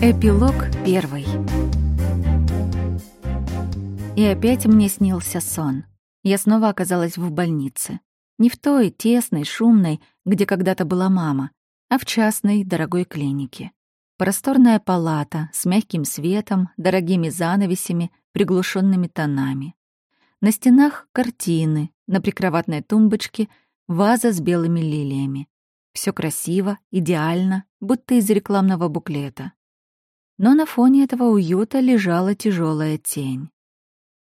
Эпилог первый. И опять мне снился сон. Я снова оказалась в больнице. Не в той, тесной, шумной, где когда-то была мама, а в частной, дорогой клинике. Просторная палата с мягким светом, дорогими занавесями, приглушенными тонами. На стенах картины, на прикроватной тумбочке ваза с белыми лилиями. Все красиво, идеально, будто из рекламного буклета. Но на фоне этого уюта лежала тяжелая тень.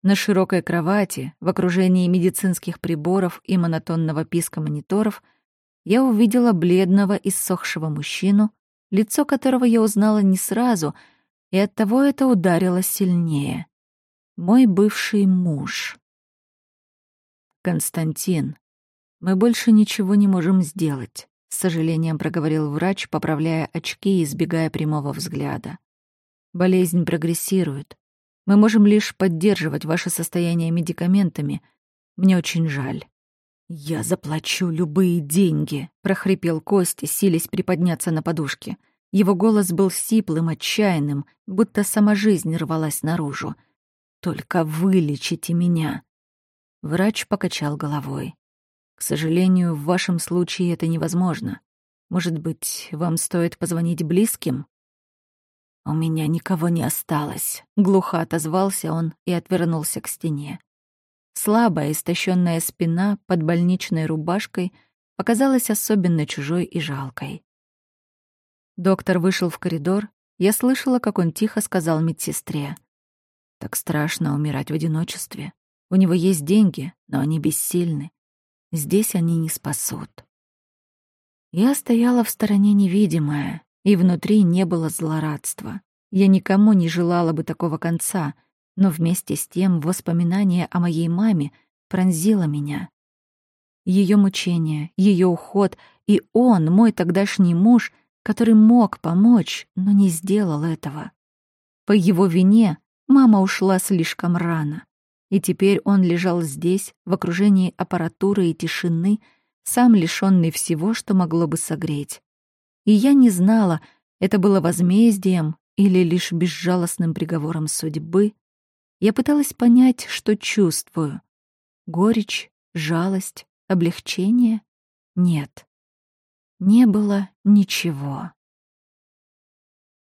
На широкой кровати, в окружении медицинских приборов и монотонного писка мониторов, я увидела бледного и ссохшего мужчину, лицо которого я узнала не сразу, и оттого это ударило сильнее. Мой бывший муж. «Константин, мы больше ничего не можем сделать», — с сожалением проговорил врач, поправляя очки и избегая прямого взгляда. «Болезнь прогрессирует. Мы можем лишь поддерживать ваше состояние медикаментами. Мне очень жаль». «Я заплачу любые деньги», — прохрипел Костя, силясь приподняться на подушке. Его голос был сиплым, отчаянным, будто сама жизнь рвалась наружу. «Только вылечите меня». Врач покачал головой. «К сожалению, в вашем случае это невозможно. Может быть, вам стоит позвонить близким?» «У меня никого не осталось», — глухо отозвался он и отвернулся к стене. Слабая, истощенная спина под больничной рубашкой показалась особенно чужой и жалкой. Доктор вышел в коридор, я слышала, как он тихо сказал медсестре. «Так страшно умирать в одиночестве. У него есть деньги, но они бессильны. Здесь они не спасут. Я стояла в стороне невидимая, и внутри не было злорадства. Я никому не желала бы такого конца, но вместе с тем воспоминание о моей маме пронзило меня. Ее мучения, ее уход и он, мой тогдашний муж, который мог помочь, но не сделал этого. По его вине мама ушла слишком рано. И теперь он лежал здесь, в окружении аппаратуры и тишины, сам лишённый всего, что могло бы согреть. И я не знала, это было возмездием или лишь безжалостным приговором судьбы. Я пыталась понять, что чувствую. Горечь, жалость, облегчение? Нет. Не было ничего.